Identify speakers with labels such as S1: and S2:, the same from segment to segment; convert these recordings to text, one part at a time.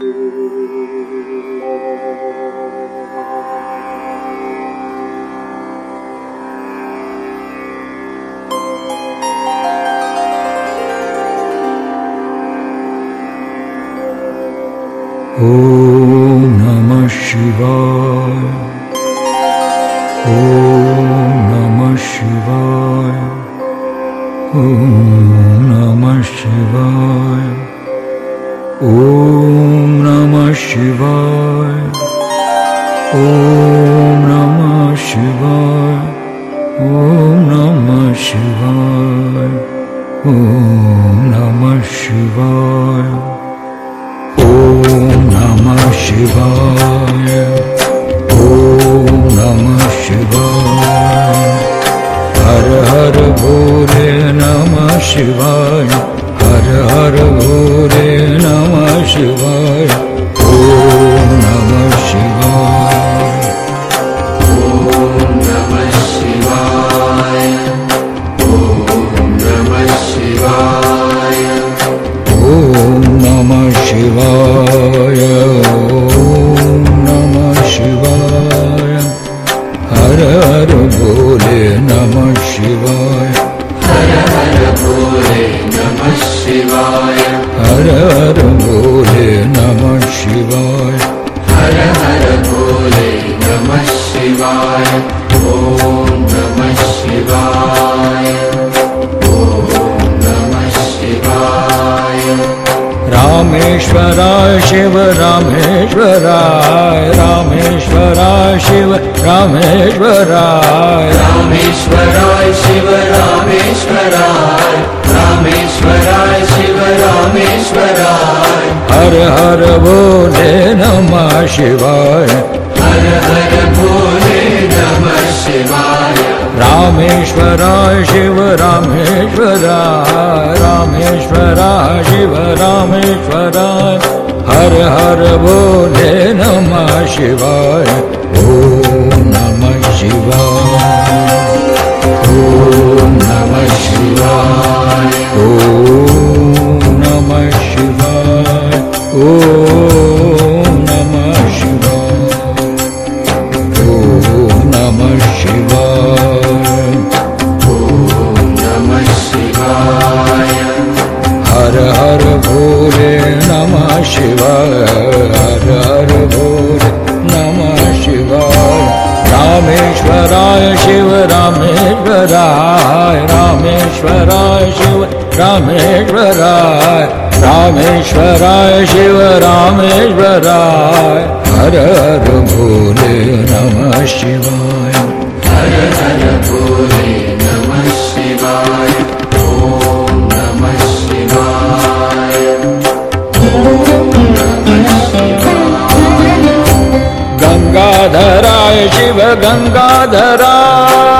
S1: ॐ नमः शिवाय ॐ नमः शिवाय ॐ नमः शिवाय ॐ नमः शिवाय। ॐ नमः शिवाय। ॐ नमः शिवाय। ॐ नमः शिवाय। ॐ नमः शिवाय। ॐ नमः शिवाय। हर हर भोले नमः शिवाय शिव रामेश्वराय रामेश्वराय शिव रामेश्वराय।
S2: रामेश्वराय शिव रामेश्वराय रामेश्वराय शिव रामेश्वराय।
S1: हर हर भोले नमः शिवाय।
S2: हर हर भोले नमः शिवाय।
S1: रामेश्वराय शिव रामेश्वराय रामेश्वराय शिव रामेश्वराय हर हर भोले नमः शिवाय रामेश्वराय रामेश्वराय शिव रामेश्वराय हर हर भोले नमः शिवाय।
S2: हर भोले नमः शिवाय ॐ नमः शिवाय
S1: गङ्गाधराय शिव गङ्गाधराय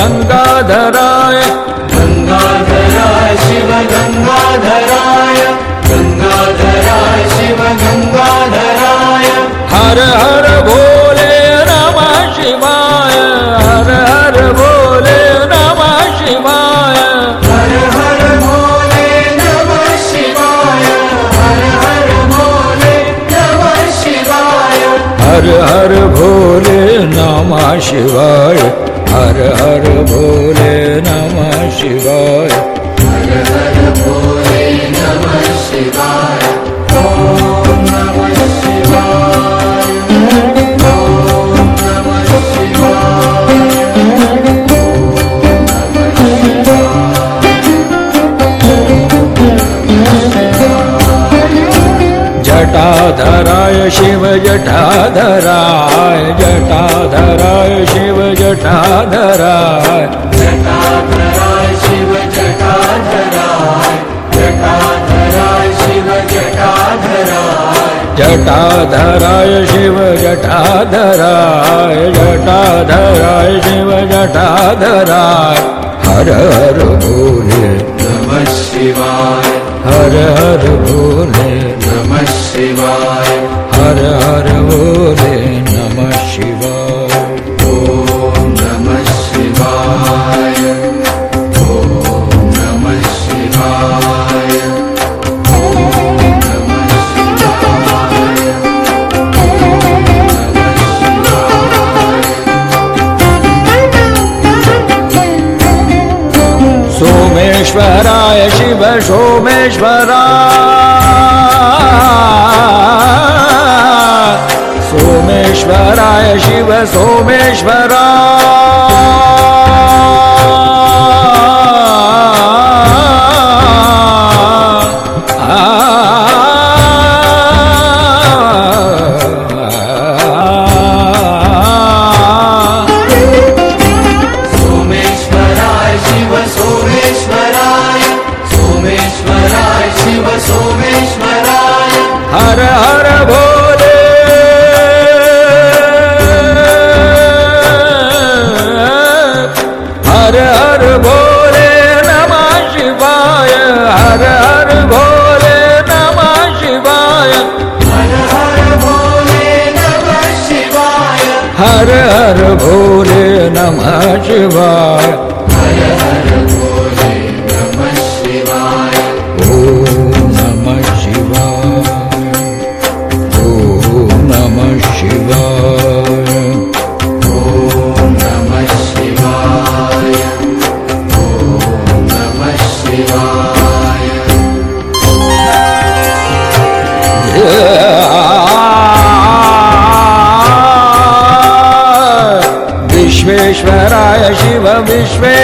S1: गङ्गाधराय। गङ्गाधराय शिव गङ्गाधराय।
S2: गङ्गाधराय शिव गङ्गाधराय।
S1: हर हर भोले नमः शिवाय। हर हर भोले नमः शिवाय।
S2: हर हर भोले नमः शिवाय। हर हर भोले नमः शिवाय।
S1: हर हर भोले नमः शिवाय हर हर भोले नमः शिवाय।
S2: नमः शिवाय ॐ नमः शिवाय
S1: जटाधराय शिव जटाधराय जटाधराय शिव जटाधराय।
S2: जटाधराय शिव जटाधराय जटाधराय शिव जटाधराय।
S1: जटाधराय शिव जटाधराय जटाधराय शिव जटाधराय। हर हर भोले
S2: नमः शिवाय।
S1: हर हर भोले
S2: नमः शिवाय।
S1: हर हर हर भोले शिव सोमेश्वरा। सोमेश्वराय शिव सोमेश्वरा हर हर भोले नमः शिवाय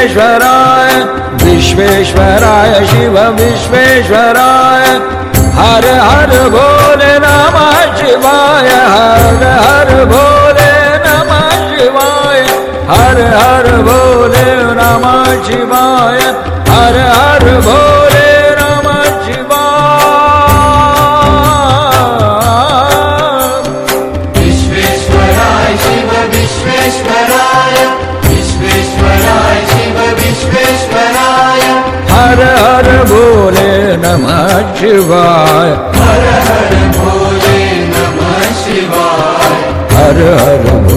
S1: विश्वेश्वराय विश्वेश्वराय शिव विश्वेश्वराय हर हर भोले नमः शिवाय हर हर भोले नमः शिवाय हर हर भोले नमः शिवाय हर हर भोले नमः शिवाय। हर हर भोले नमः शिवाय।
S2: हर हर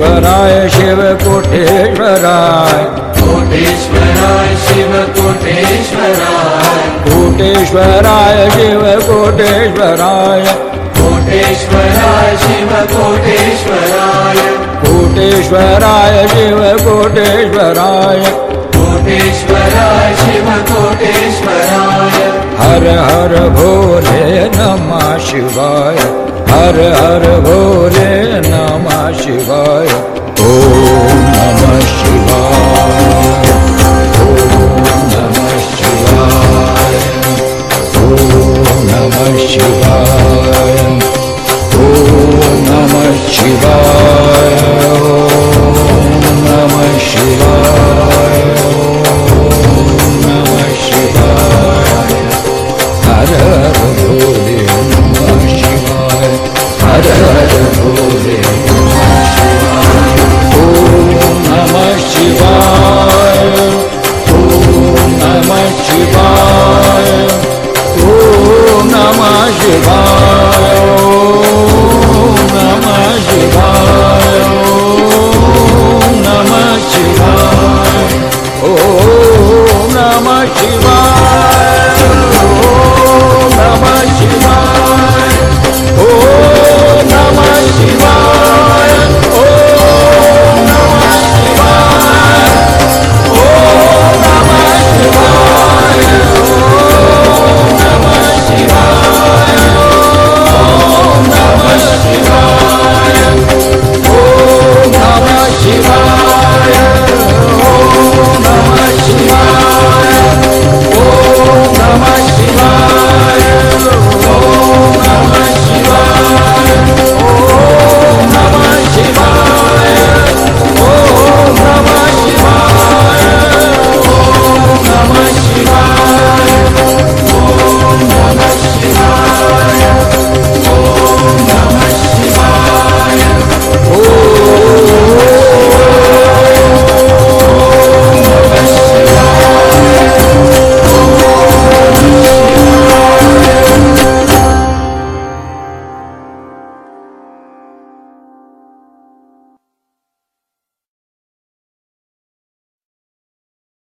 S1: कोटेश्वराय शिव कोटेश्वराय कोटेश्वराय शिव कोटेश्वराय
S2: कोटेश्वराय शिव कोटेश्वराय
S1: कोटेश्वराय शिव कोटेश्वराय
S2: कोटेश्वराय शिव कोटेश्वराय
S1: कोटेश्वराय शिव कोटेश्वराय हर हर भोले नमः शिवाय। हर हर भोले नमः शिवाय। ॐ नमः शिवाय